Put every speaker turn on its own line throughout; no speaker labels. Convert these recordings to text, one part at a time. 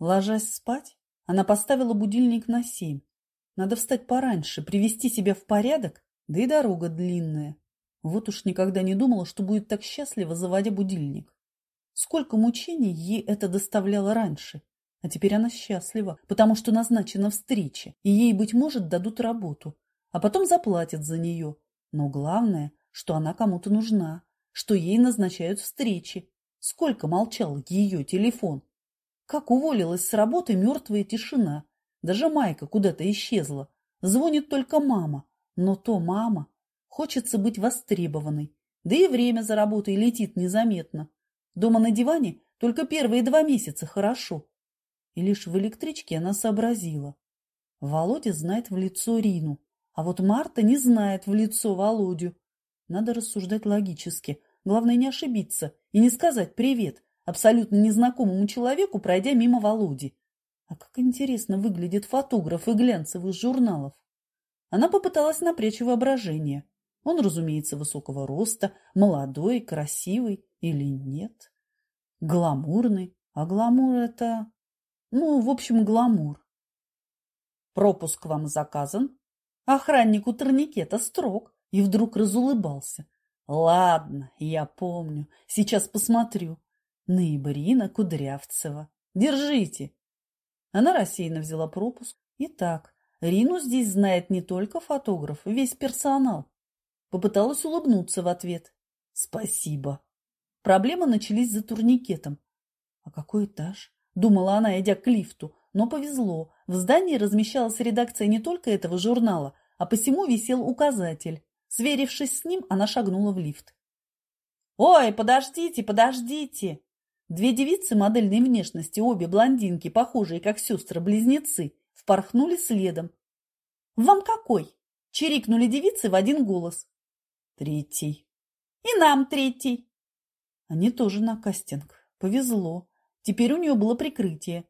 Ложась спать, она поставила будильник на семь. Надо встать пораньше, привести себя в порядок, да и дорога длинная. Вот уж никогда не думала, что будет так счастливо, заводя будильник. Сколько мучений ей это доставляло раньше. А теперь она счастлива, потому что назначена встреча, и ей, быть может, дадут работу, а потом заплатят за нее. Но главное, что она кому-то нужна, что ей назначают встречи. Сколько молчал ее телефон. Как уволилась с работы мертвая тишина. Даже Майка куда-то исчезла. Звонит только мама. Но то мама. Хочется быть востребованной. Да и время за работой летит незаметно. Дома на диване только первые два месяца хорошо. И лишь в электричке она сообразила. Володя знает в лицо Рину, а вот Марта не знает в лицо Володю. Надо рассуждать логически. Главное не ошибиться и не сказать «привет» абсолютно незнакомому человеку, пройдя мимо Володи. А как интересно выглядят фотографы глянцевых журналов. Она попыталась напрячь воображение. Он, разумеется, высокого роста, молодой, красивый или нет. Гламурный. А гламур это... Ну, в общем, гламур. Пропуск вам заказан. Охранник у турникета строг и вдруг разулыбался. Ладно, я помню. Сейчас посмотрю. Наибрина Кудрявцева. Держите. Она рассеянно взяла пропуск. Итак, Рину здесь знает не только фотограф, весь персонал. Попыталась улыбнуться в ответ. Спасибо. Проблемы начались за турникетом. А какой этаж? Думала она, идя к лифту. Но повезло. В здании размещалась редакция не только этого журнала, а посему висел указатель. Сверившись с ним, она шагнула в лифт. «Ой, подождите, подождите!» Две девицы модельной внешности, обе блондинки, похожие как сестры-близнецы, впорхнули следом. «Вам какой?» – чирикнули девицы в один голос. «Третий». «И нам третий». Они тоже на кастинг. Повезло. Теперь у нее было прикрытие.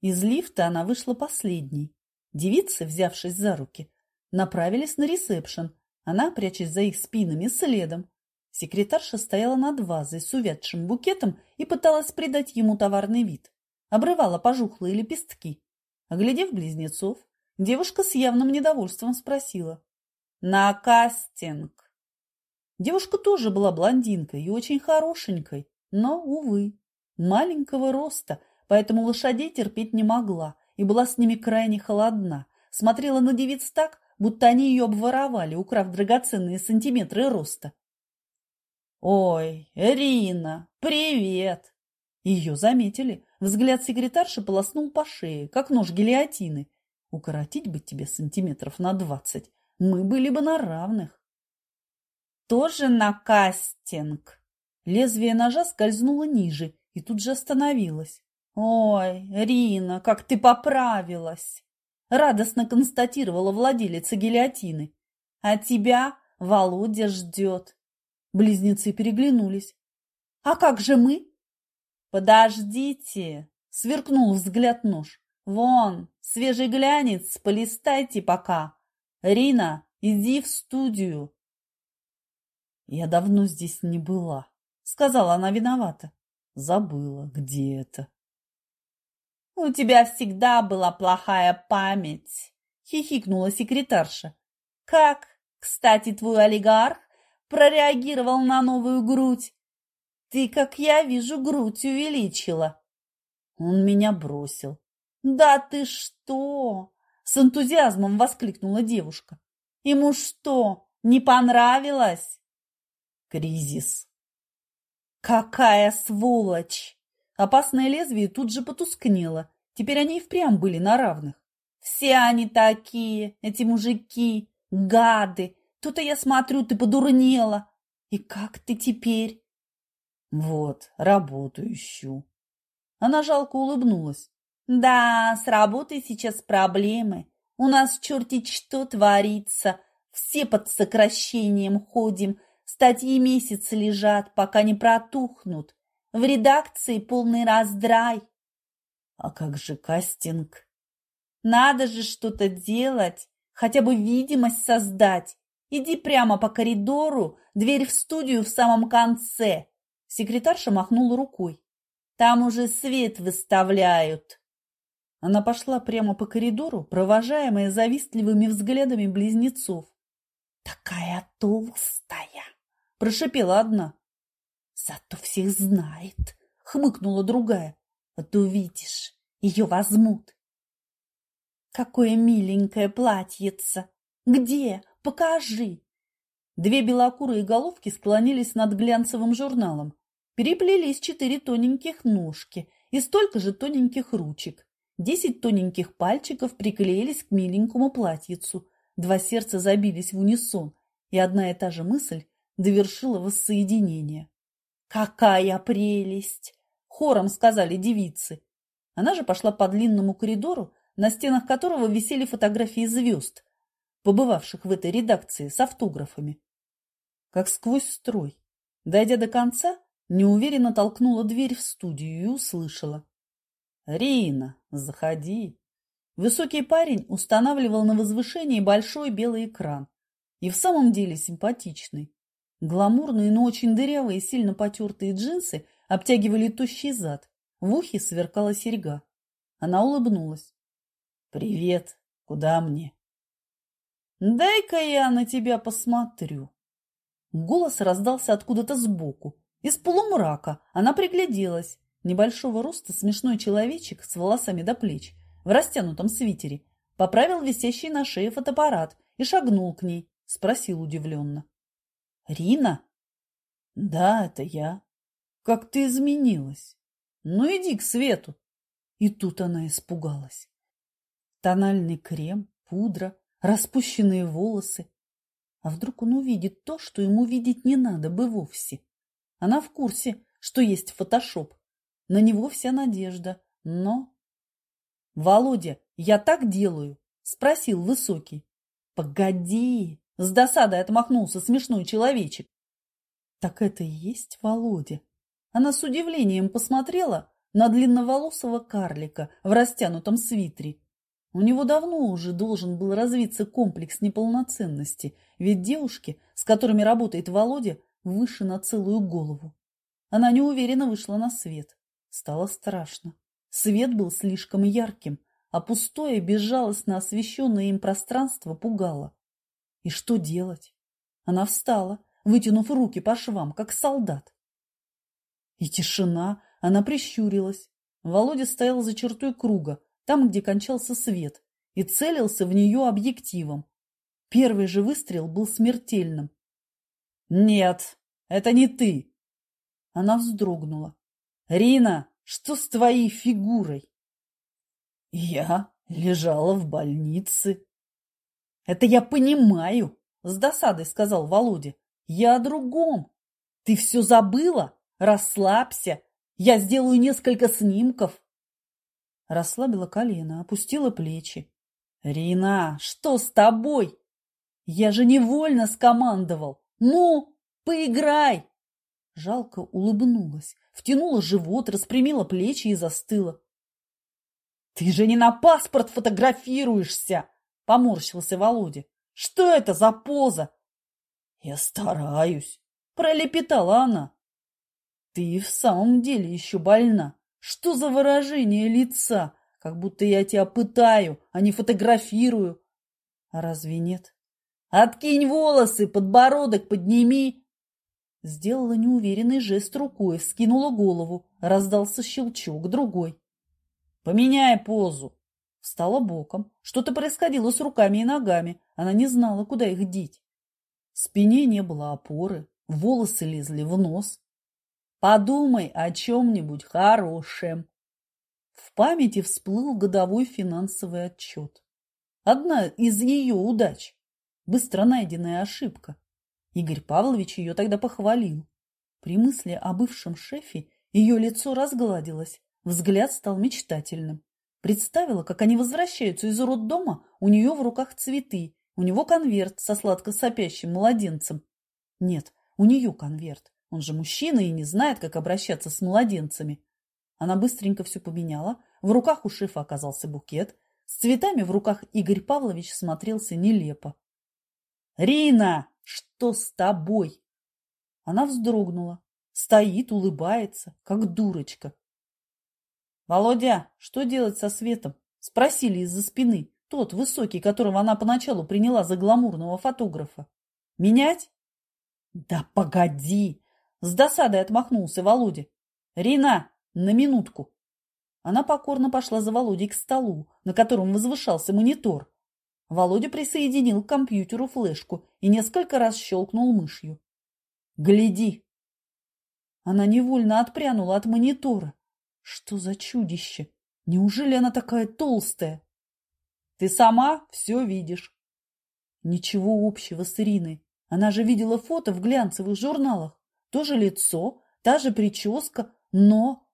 Из лифта она вышла последней. Девицы, взявшись за руки, направились на ресепшн. Она, прячась за их спинами, следом. Секретарша стояла над вазой с увядшим букетом и пыталась придать ему товарный вид. Обрывала пожухлые лепестки. Оглядев близнецов, девушка с явным недовольством спросила. «На кастинг!» Девушка тоже была блондинкой и очень хорошенькой, но, увы, маленького роста, поэтому лошадей терпеть не могла и была с ними крайне холодна. Смотрела на девиц так, будто они ее обворовали, украв драгоценные сантиметры роста. «Ой, Рина, привет!» Ее заметили. Взгляд секретарши полоснул по шее, как нож гильотины. Укоротить бы тебе сантиметров на двадцать. Мы были бы на равных. Тоже на кастинг. Лезвие ножа скользнуло ниже и тут же остановилось. «Ой, Рина, как ты поправилась!» Радостно констатировала владелица гильотины. «А тебя Володя ждет. Близнецы переглянулись. «А как же мы?» «Подождите!» — сверкнул взгляд нож. «Вон, свежий глянец, полистайте пока. Рина, иди в студию». «Я давно здесь не была», — сказала она виновата. «Забыла, где это». «У тебя всегда была плохая память», — хихикнула секретарша. «Как, кстати, твой олигарх прореагировал на новую грудь. Ты, как я вижу, грудь увеличила. Он меня бросил. Да ты что? С энтузиазмом воскликнула девушка. Ему что, не понравилось? Кризис. Какая сволочь! Опасное лезвие тут же потускнело. Теперь они и впрямь были на равных. Все они такие, эти мужики, гады, то-то я смотрю, ты подурнела. И как ты теперь? Вот, работу ищу. Она жалко улыбнулась. Да, с работой сейчас проблемы. У нас черти что творится. Все под сокращением ходим. Статьи месяц лежат, пока не протухнут. В редакции полный раздрай. А как же кастинг? Надо же что-то делать, хотя бы видимость создать. Иди прямо по коридору, дверь в студию в самом конце. Секретарша махнула рукой.
Там уже свет выставляют.
Она пошла прямо по коридору, провожаемая завистливыми взглядами близнецов.
«Такая толстая!»
– прошипела одна.
«Зато всех знает!» – хмыкнула другая. «Вот увидишь, ее возьмут!» «Какое миленькое платьице! Где? Покажи!»
Две белокурые головки склонились над глянцевым журналом. Переплелись четыре тоненьких ножки и столько же тоненьких ручек. Десять тоненьких пальчиков приклеились к миленькому платьицу. Два сердца забились в унисон, и одна и та же мысль довершила воссоединение.
«Какая прелесть!» – хором сказали девицы.
Она же пошла по длинному коридору, на стенах которого висели фотографии звезд, побывавших в этой редакции с автографами. Как сквозь строй. Дойдя до конца, неуверенно толкнула дверь в студию и услышала. «Рина, заходи!» Высокий парень устанавливал на возвышении большой белый экран. И в самом деле симпатичный. Гламурные, но очень дырявые и сильно потертые джинсы обтягивали тощий зад. В ухе сверкала серьга. Она улыбнулась. «Привет! Куда мне?» «Дай-ка я на тебя посмотрю». Голос раздался откуда-то сбоку. Из полумрака она пригляделась. Небольшого роста смешной человечек с волосами до плеч в растянутом свитере поправил висящий на шее фотоаппарат и шагнул к ней, спросил удивленно. «Рина?» «Да, это я. Как ты изменилась? Ну иди к свету!» И тут она испугалась. Тональный крем, пудра, распущенные волосы. А вдруг он увидит то, что ему видеть не надо бы вовсе? Она в курсе, что есть фотошоп. На него вся надежда, но... «Володя, я так делаю?» – спросил Высокий. «Погоди!» – с досадой отмахнулся смешной человечек. «Так это и есть Володя?» Она с удивлением посмотрела на длинноволосого карлика в растянутом свитере у него давно уже должен был развиться комплекс неполноценности, ведь девушки, с которыми работает Володя, выше на целую голову. Она неуверенно вышла на свет. Стало страшно. Свет был слишком ярким, а пустое, безжалостно освещенное им пространство пугало. И что делать? Она встала, вытянув руки по швам, как солдат. И тишина, она прищурилась. Володя стоял за чертой круга, там, где кончался свет, и целился в нее объективом. Первый же выстрел был смертельным. «Нет, это не ты!» Она вздрогнула. «Рина, что с твоей фигурой?» «Я лежала в больнице». «Это я понимаю», — с досадой сказал Володя. «Я о другом. Ты все забыла? Расслабься. Я сделаю несколько снимков, Расслабила колено, опустила плечи. «Рина, что с тобой? Я же невольно скомандовал. Ну, поиграй!» Жалко улыбнулась, втянула живот, распрямила плечи и застыла. «Ты же не на паспорт фотографируешься!» – поморщился Володя. «Что это за поза?» «Я стараюсь», – пролепетала она. «Ты в самом деле еще больна. Что за выражение лица? Как будто я тебя пытаю, а не фотографирую. А разве нет? Откинь волосы, подбородок подними. Сделала неуверенный жест рукой, вскинула голову. Раздался щелчок, другой. Поменяй позу. Встала боком. Что-то происходило с руками и ногами. Она не знала, куда их деть. В спине не было опоры, волосы лезли в нос. Подумай о чем-нибудь хорошем. В памяти всплыл годовой финансовый отчет. Одна из ее удач. Быстро найденная ошибка. Игорь Павлович ее тогда похвалил. При мысли о бывшем шефе ее лицо разгладилось, взгляд стал мечтательным. Представила, как они возвращаются из роддома, у нее в руках цветы, у него конверт со сладко сопящим младенцем. Нет, у нее конверт, он же мужчина и не знает, как обращаться с младенцами. Она быстренько все поменяла. В руках у шефа оказался букет. С цветами в руках Игорь Павлович смотрелся нелепо. «Рина, что с тобой?» Она вздрогнула. Стоит, улыбается, как дурочка. Володя, что делать со светом? Спросили из-за спины. Тот, высокий, которого она поначалу приняла за гламурного фотографа. Менять? Да погоди! С досадой отмахнулся Володя. Рина, на минутку. Она покорно пошла за Володей к столу, на котором возвышался монитор. Володя присоединил к компьютеру флешку и несколько раз щелкнул мышью. «Гляди!» Она невольно отпрянула от монитора. Что за чудище? Неужели она такая толстая? Ты сама все видишь. Ничего общего с Ириной. Она же видела фото в глянцевых журналах. То же лицо, та же прическа, но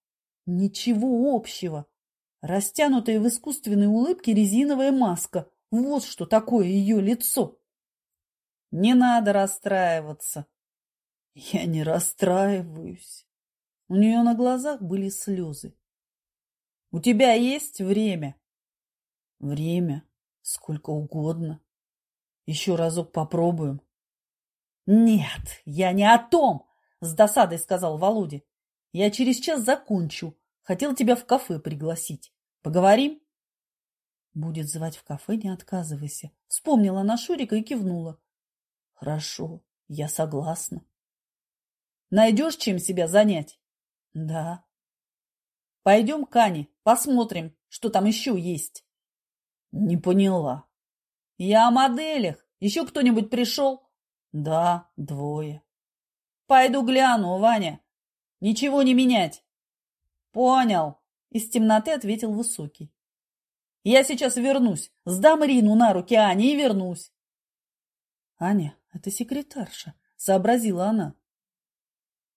ничего общего. Растянутая в искусственной улыбке резиновая маска. Вот что такое ее лицо. Не надо расстраиваться. Я не расстраиваюсь. У нее на глазах были слезы. У тебя есть время? Время? Сколько угодно. Еще разок попробуем. Нет, я не о том, с досадой сказал Володя. Я через час закончу. Хотел тебя в кафе пригласить. Поговорим? Будет звать в кафе, не отказывайся. Вспомнила на Шурика и кивнула. Хорошо, я согласна. Найдешь чем себя занять? Да. Пойдем к Ане, посмотрим, что там еще есть. Не поняла. Я о моделях. Еще кто-нибудь пришел? Да, двое. Пойду гляну, Ваня. Ничего не менять. Понял. Из темноты ответил Высокий. Я сейчас вернусь. Сдам Рину на руки Ане и вернусь. Аня, это секретарша, сообразила она.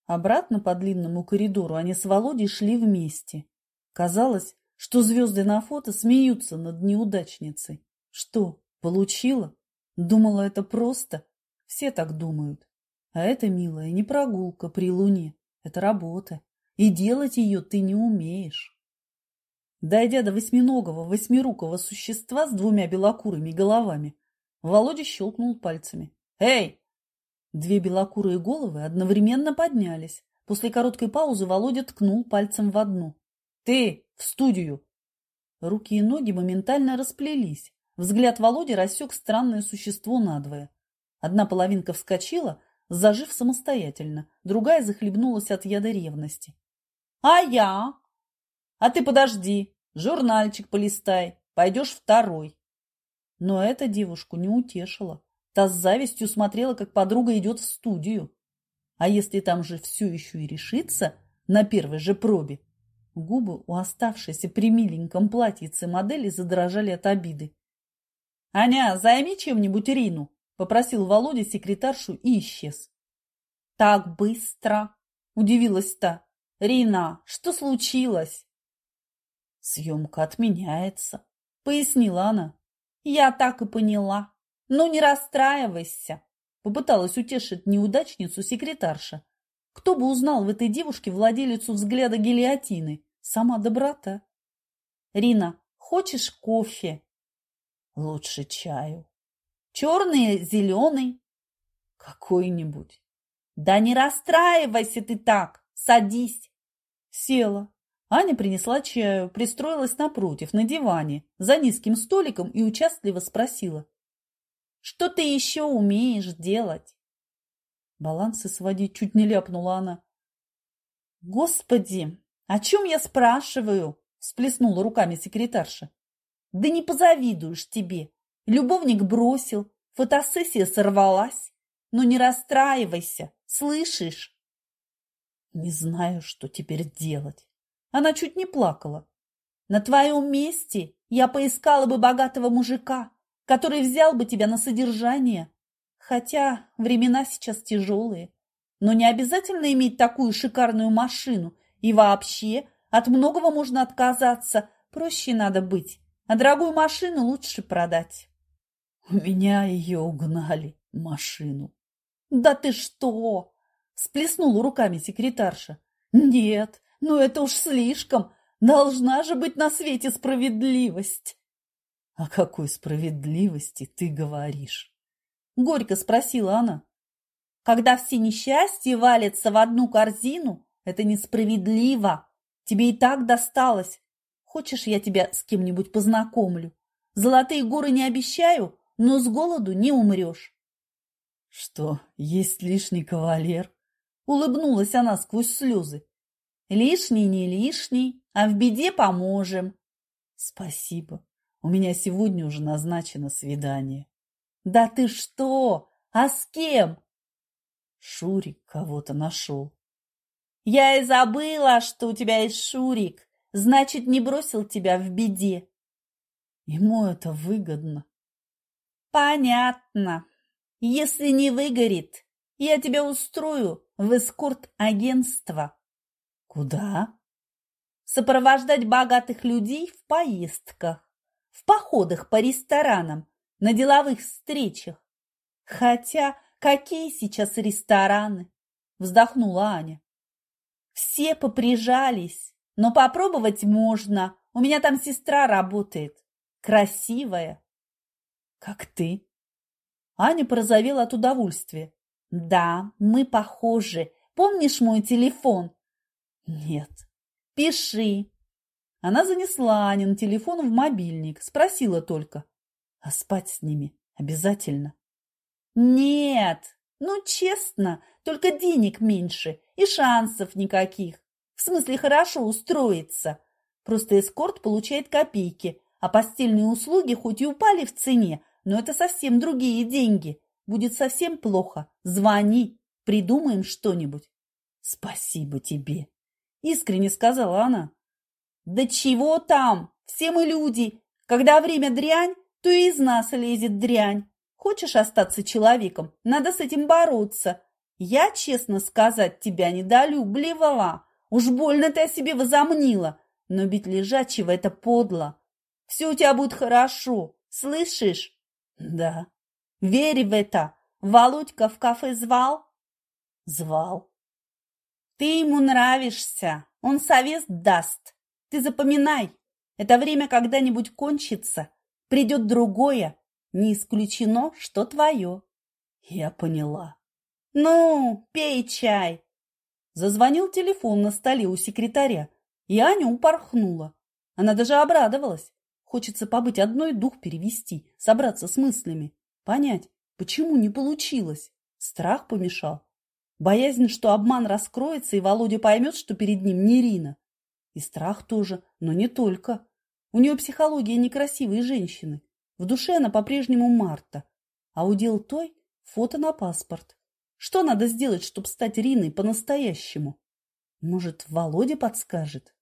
Обратно по длинному коридору они с Володей шли вместе. Казалось, что звезды на фото смеются над неудачницей. Что, получила? Думала, это просто. Все так думают. А это, милая, не прогулка при луне. Это работа. И делать ее ты не умеешь. Дойдя до восьминогого, восьмирукого существа с двумя белокурыми головами, Володя щелкнул пальцами. «Эй, Две белокурые головы одновременно поднялись. После короткой паузы Володя ткнул пальцем в одну. «Ты! В студию!» Руки и ноги моментально расплелись. Взгляд Володи рассек странное существо надвое. Одна половинка вскочила, зажив самостоятельно, другая захлебнулась от яда ревности. «А я?» «А ты подожди, журнальчик полистай, пойдешь второй». Но эта девушку не утешила. Та с завистью смотрела, как подруга идет в студию. А если там же все еще и решится на первой же пробе? Губы у оставшейся при миленьком платьице модели задрожали от обиды. — Аня, займи чем-нибудь Рину, — попросил Володя секретаршу и исчез. — Так быстро, — удивилась та. — Рина, что случилось? — Съемка отменяется, — пояснила она. — Я так и поняла. «Ну, не расстраивайся!» – попыталась утешить неудачницу секретарша. Кто бы узнал в этой девушке владелицу взгляда гильотины? Сама доброта. «Рина, хочешь кофе?» «Лучше чаю». «Черный, зеленый?» «Какой-нибудь». «Да не расстраивайся ты так! Садись!» Села. Аня принесла чаю, пристроилась напротив, на диване, за низким столиком и участливо спросила. Что ты еще умеешь делать? Балансы сводить чуть не ляпнула она. Господи, о чем я спрашиваю? Всплеснула руками секретарша. Да не позавидуешь тебе. Любовник бросил, фотосессия сорвалась. Но не расстраивайся, слышишь? Не знаю, что теперь делать. Она чуть не плакала. На твоем месте я поискала бы богатого мужика, который взял бы тебя на содержание. Хотя времена сейчас тяжелые. Но не обязательно иметь такую шикарную машину. И вообще от многого можно отказаться. Проще надо быть. А дорогую машину лучше продать. У меня ее угнали, машину. Да ты что? Сплеснула руками секретарша. Нет, ну это уж слишком. Должна же быть на свете справедливость. «О какой справедливости ты говоришь?» Горько спросила она. «Когда все несчастья валятся в одну корзину, это несправедливо. Тебе и так досталось.
Хочешь, я тебя с кем-нибудь познакомлю? Золотые горы не обещаю, но с голоду не умрешь.
Что, есть лишний кавалер?
Улыбнулась она сквозь слезы. Лишний не лишний, а в беде поможем.
Спасибо. У меня сегодня уже назначено свидание.
Да ты что? А с кем?
Шурик кого-то нашел.
Я и забыла, что у тебя есть Шурик. Значит, не бросил тебя в беде.
Ему это выгодно.
Понятно. Если не выгорит, я тебя устрою в эскорт-агентство.
Куда?
Сопровождать богатых людей в поездках, в походах по ресторанам, на деловых встречах. Хотя какие сейчас рестораны? Вздохнула Аня. Все поприжались, но попробовать можно. У меня там сестра работает. Красивая.
Как ты?
Аня порозовела от удовольствия. Да, мы похожи. Помнишь мой телефон?
Нет.
Пиши.
Она занесла Анин телефон в мобильник, спросила только. А спать с ними обязательно?
Нет, ну честно, только денег меньше и шансов никаких. В смысле хорошо устроиться. Просто эскорт получает копейки, а постельные услуги хоть и упали в цене, но это совсем другие деньги. Будет совсем плохо. Звони, придумаем что-нибудь.
Спасибо тебе, искренне сказала она.
Да чего там? Все мы люди. Когда время дрянь, то и из нас лезет дрянь. Хочешь остаться человеком, надо с этим бороться. Я, честно сказать, тебя недолюбливала. Уж больно ты о себе возомнила. Но бить лежачего – это подло. Все у тебя будет хорошо, слышишь?
Да.
Верь в это. Володька в кафе звал?
Звал.
Ты ему нравишься. Он совет даст. Ты запоминай. Это время когда-нибудь кончится. Придет другое. Не исключено, что твое.
Я поняла.
Ну, пей чай.
Зазвонил телефон на столе у секретаря, и Аня упорхнула. Она даже обрадовалась. Хочется побыть одной, дух перевести, собраться с мыслями, понять, почему не получилось. Страх помешал. Боязнь, что обман раскроется, и Володя поймет, что перед ним не Рина. И страх тоже, но не только. У нее психология некрасивой женщины. В душе она по-прежнему Марта, а удел той – фото на паспорт. Что надо сделать, чтобы стать Риной по-настоящему? Может, Володя подскажет?